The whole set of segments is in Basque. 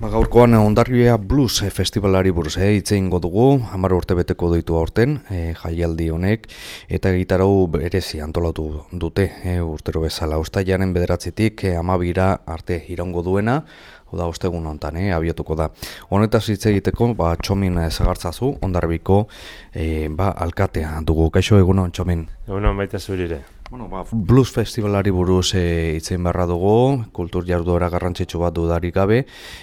Gaurkoan ondarribia blues festivalari buruz eh, itzein dugu, hamar urte beteko ditu aurten, eh, jaialdi honek, eta gitarau berezi antolatu dute eh, urtero bezala. Bederatzitik eh, amabira arte irango duena, oda ostegun hontan, eh, abiatuko da. Honetaz hitz egiteko, ba, txomin zagartzazu, ondarbiko eh, ba, alkatea dugu. Kaixo egunon, txomin? Egunon, baita zurire. Bueno, ba, blues festivalari buruz e, itzen barra dugu, kultur jarduera garrantzitsu bat dudarik gabe,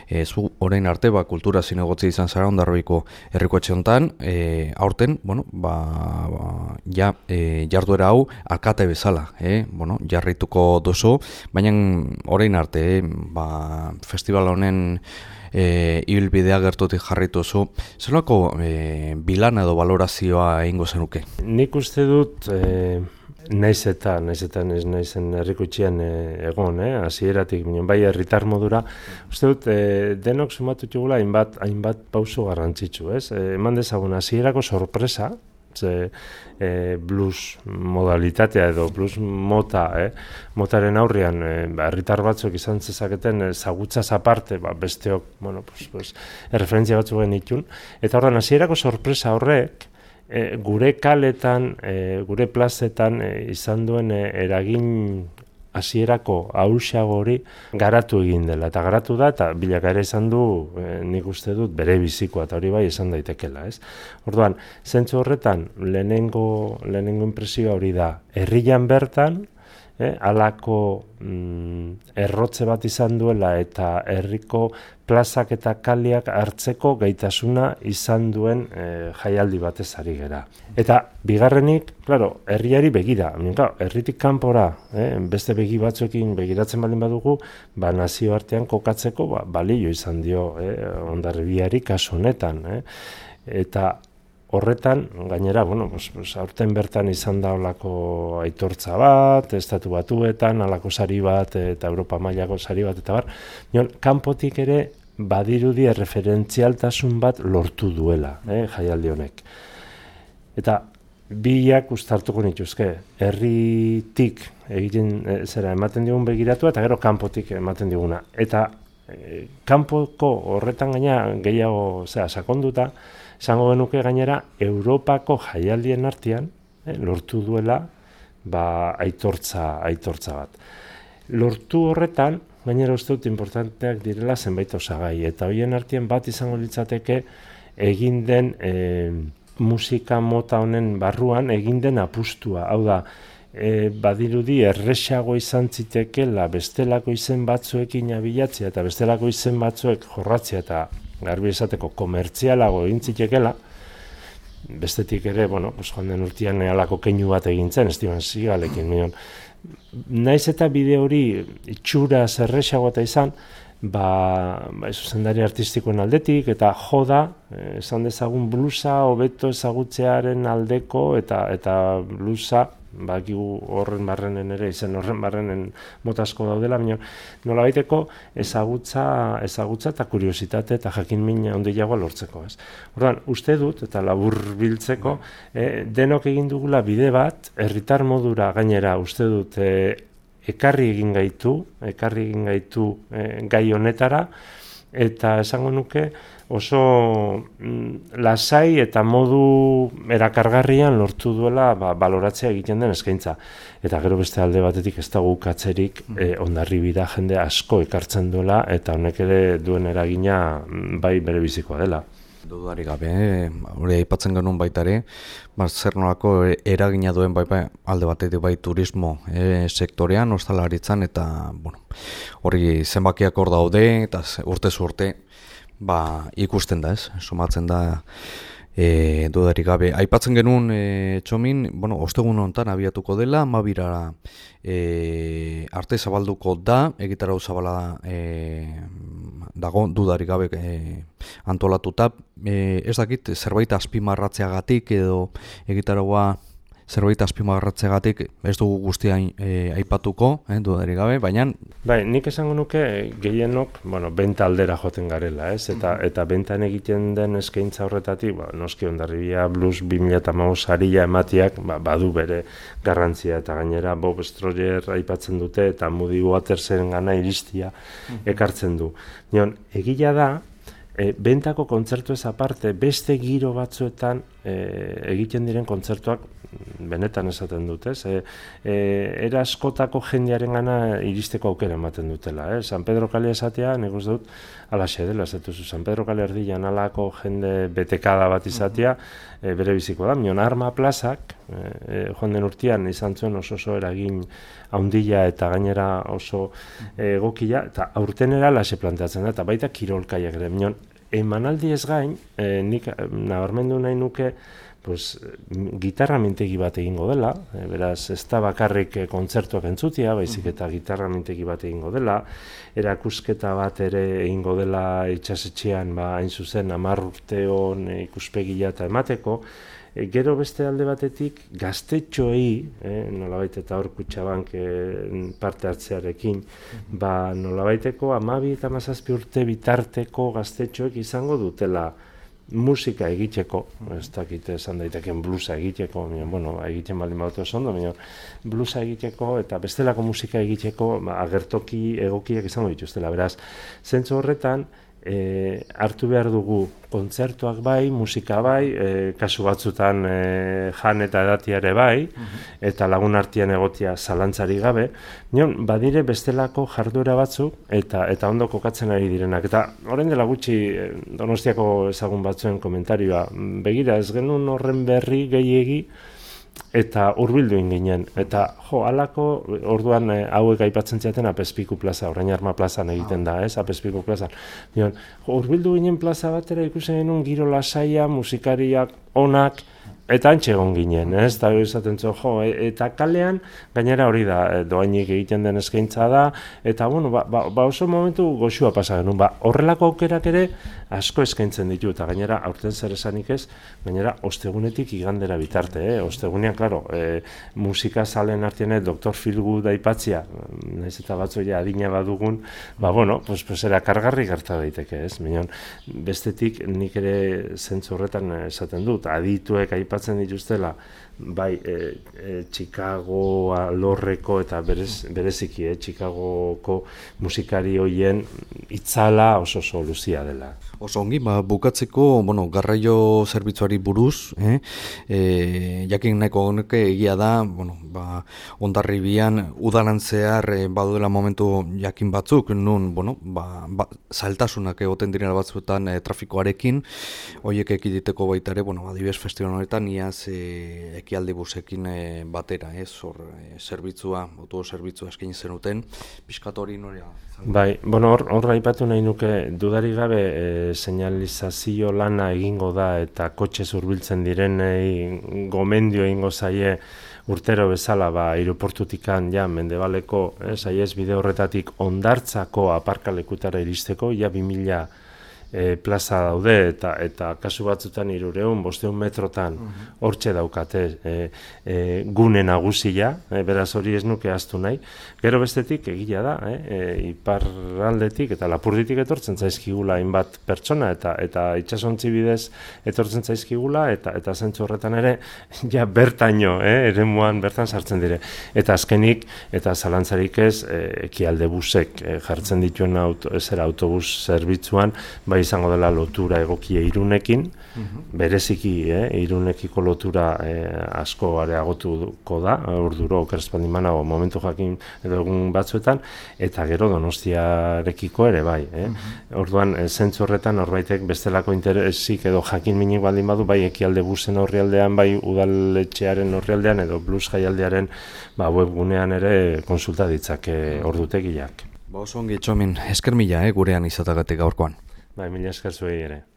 e, zu orain arte, ba, kultura zinegotzi izan zara ondarroiko herriko honetan, e, aurten, bueno, ba, ba, ja, e, jarduera hau alkate bezala, e, bueno, jarrituko duzu, baina orain arte, e, ba, festival honen e, ibilbidea gertutik jarritu zu, zelako e, bilan edo valorazioa egingo zenuke? Nik uste dut... E naiz eta naiz eta naiz naizen herrikutxian e, egon, eh, hasieratik minen bai herritar modura. Uste dut e, denok sumatu txugula hainbat hainbat pauso garrantzitsu, ez? E, eman dezagun hasierako sorpresa, ze e, blues modalitatea edo blues mota, eh, motaren aurrian e, herritar batzuk izan zezaketen ezagutzaz aparte, ba, besteok, bueno, pues, pues, erreferentzia batzuk genitun, eta horren hasierako sorpresa horrek, e, gure kaletan, e, gure plazetan e, izan duen e, eragin hasierako ahulxago hori garatu egin dela. Eta garatu da, eta bilakare izan du, e, nik uste dut, bere bizikoa, eta hori bai izan daitekela. Ez? Orduan, zentzu horretan, lehenengo, lehenengo impresioa hori da, herrian bertan, eh, alako mm, errotze bat izan duela eta herriko plazak eta kaliak hartzeko gaitasuna izan duen eh, jaialdi batez ari gera. Eta bigarrenik, claro, herriari begira, herritik kanpora, eh, beste begi batzuekin begiratzen baldin badugu, ba nazio artean kokatzeko ba, balio izan dio eh, ondarribiari kasu honetan. Eh. Eta horretan, gainera, bueno, pues, aurten bertan izan da olako aitortza bat, estatu batuetan, alako sari bat, eta Europa mailako sari bat, eta bar, nion, kanpotik ere badirudi referentzialtasun bat lortu duela, eh, jaialdi honek. Eta biak ustartuko nituzke, herritik egiten e, zera ematen digun begiratu eta gero kanpotik ematen diguna. Eta e, kanpoko horretan gaina gehiago zera, sakonduta, Esango genuke gainera, Europako jaialdien artean, eh, lortu duela, ba, aitortza, aitortza bat. Lortu horretan, gainera uste dut importanteak direla zenbait osagai, eta hoien artean bat izango litzateke egin den e, musika mota honen barruan egin den apustua. Hau da, e, badirudi erresago izan zitekela bestelako izen batzuekin abilatzea eta bestelako izen batzuek jorratzea eta garbi esateko komertzialago egin zitekela, bestetik ere, bueno, pues, joan den urtean nealako keinu bat egintzen, Steven Seagalekin, nion. Naiz eta bide hori itxura zerrexago eta izan, ba, ba zuzendari artistikoen aldetik, eta joda, eh, esan dezagun blusa, hobeto ezagutzearen aldeko, eta eta blusa, bakigu horren barrenen ere izen horren barrenen motasko daudela baina nola baiteko ezagutza ezagutza eta kuriositate eta jakin min handiagoa lortzeko ez? Orduan uste dut eta labur biltzeko e, denok egin dugula bide bat herritar modura gainera uste dut e, ekarri egin gaitu ekarri egin gaitu e, gai honetara eta esango nuke oso mm, lasai eta modu erakargarrian lortu duela ba, baloratzea egiten den eskaintza. Eta gero beste alde batetik ez dago katzerik mm. e, ondarri bida jende asko ekartzen duela eta honek ere duen eragina mm, bai bere bizikoa dela. Dudari gabe, eh? hori aipatzen genuen baita ere, ba, zer nolako eragina duen bai, bai, alde batetik bai turismo e, sektorean, ostalaritzan, eta bueno, hori zenbakiak hor daude, eta urte urte ba, ikusten da, ez? Somatzen da e, dudarik gabe. Aipatzen genuen e, txomin, bueno, ostegun honetan abiatuko dela, mabira e, arte zabalduko da, egitarau zabala e, dago dudarik gabe e, antolatuta. E, ez dakit, zerbait azpimarratzeagatik edo egitaragoa zerbait azpimarratzegatik ez dugu guztia e, aipatuko, eh, dudari gabe, baina... Bai, nik esango nuke gehienok, bueno, benta aldera joten garela, ez? Eta, mm -hmm. eta bentan egiten den eskaintza horretatik, ba, noski ondarribia blues 2008 saria ematiak, ba, badu bere garrantzia, eta gainera Bob Stroger aipatzen dute, eta Moody Watersen gana iristia mhm. ekartzen du. Nion, egila da, e, bentako kontzertu ez aparte, beste giro batzuetan e, egiten diren kontzertuak benetan esaten dute, ez? E, e, era askotako jendearen gana iristeko aukera ematen dutela, eh? San Pedro Kale esatea, nik dut, alaxe dela, ez dut, San Pedro Kale erdian alako jende betekada bat izatea, e, bere biziko da, mion arma plazak, e, e, joan den urtean izan zuen oso oso eragin haundila eta gainera oso egokia, eta aurtenera lase planteatzen da, eta baita kirolkaiak ere, mion, emanaldi ez gain, e, nik nabarmendu nahi nuke, pues, gitarra mintegi bat egingo dela, e, beraz, ez da bakarrik e, kontzertuak entzutia, baizik eta gitarra mintegi bat egingo dela, erakusketa bat ere egingo dela itxasetxean, ba, hain zuzen, amarrurteon e, ikuspegila eta emateko, e, gero beste alde batetik, gaztetxoei, e, nolabait eta hor kutsabank e, parte hartzearekin, ba, nolabaiteko amabi eta mazazpi urte bitarteko gaztetxoek izango dutela, musika egiteko, ez dakit esan daiteken blusa egiteko, bueno, egiten baldin bautu esan ondo, blusa egiteko eta bestelako musika egiteko ba, agertoki egokiak izango dituztela. Beraz, zentzu horretan, e, hartu behar dugu kontzertuak bai, musika bai, e, kasu batzutan e, jan eta edatiare bai, eta lagun artian egotia zalantzari gabe, nion, badire bestelako jarduera batzuk eta eta ondo kokatzen ari direnak. Eta horren dela gutxi e, donostiako ezagun batzuen komentarioa, begira ez genuen horren berri gehiegi, eta hurbildu ginen. Eta jo halako orduan e, hauek aipatzen ziaten Apespiku plaza orain arma plazan egiten da ez? Apespiku plazan. Dion hurbildu ginen plaza batera ikusi genuen giro lasaia musikariak onak Eta antxe egon ginen, ez, eta esaten jo, e, eta kalean, gainera hori da, e, doainik egiten den eskaintza da, eta, bueno, ba, ba, ba oso momentu goxua pasa genuen, ba, horrelako aukerak ere asko eskaintzen ditu, eta gainera, aurten zer esanik ez, gainera, ostegunetik igandera bitarte, eh? ostegunean, klaro, e, musika salen artiene, doktor filgu daipatzia, nahiz eta batzu ja adina badugun, ba, bueno, pues, pues era kargarri gerta daiteke, ez, minon, bestetik nik ere zentzu horretan esaten dut, adituek aipatzen, dituztela bai e, e, Chicago lorreko eta berez, bereziki e, Chicagoko musikari hoien itzala oso soluzia dela. Oso ongi, ba, bukatzeko, bueno, garraio zerbitzuari buruz, eh? E, jakin nahiko honek egia da, bueno, ba, ondarri bian, udaran zehar e, baduela momentu jakin batzuk, nun, bueno, ba, ba, zailtasunak egoten direla batzuetan e, trafikoarekin, horiek ekiditeko baita ere, bueno, adibes festival honetan, iaz e, ekialde busekin e, batera, ez, hor, e, zerbitzua, auto zerbitzua eskaini zenuten, pixkat hori noria? Bai, bueno, hor, hor aipatu nahi nuke, dudari gabe, e, señalizazio lana egingo da, eta kotxe zurbiltzen direnei gomendio egingo zaie, urtero bezala ba aireportutikan ja mendebaleko, eh, saiez bide horretatik ondartzako aparkalekutara iristeko ja 2000 e, plaza daude eta eta kasu batzutan 300 500 metrotan mhm. hortxe daukate e, e, gune nagusia e, beraz hori ez nuke astu nahi gero bestetik egia da e, e, iparraldetik eta lapurditik etortzen zaizkigula hainbat pertsona eta eta itsasontzi bidez etortzen zaizkigula eta eta zentzu horretan ere ja bertaino eh eremuan bertan sartzen dire eta azkenik eta zalantzarik ez e, ekialde busek e, jartzen dituen auto, autobus zerbitzuan bai izango dela lotura egokia irunekin, mhm. bereziki eh, irunekiko lotura eh, asko areagotuko da, urduro okerespaldin o momentu jakin edo egun batzuetan, eta gero donostiarekiko ere bai. Eh. Mhm. Orduan, e, zentzu horretan, horbaitek bestelako interesik edo jakin minik baldin badu, bai ekialde busen horrialdean, bai udaletxearen horrialdean, edo blues jaialdearen ba, webgunean ere konsulta ditzake ordutegiak. Ba oso ongi txomin, esker mila, eh, gurean izatagatik gaurkoan. Vai migliașcar suere.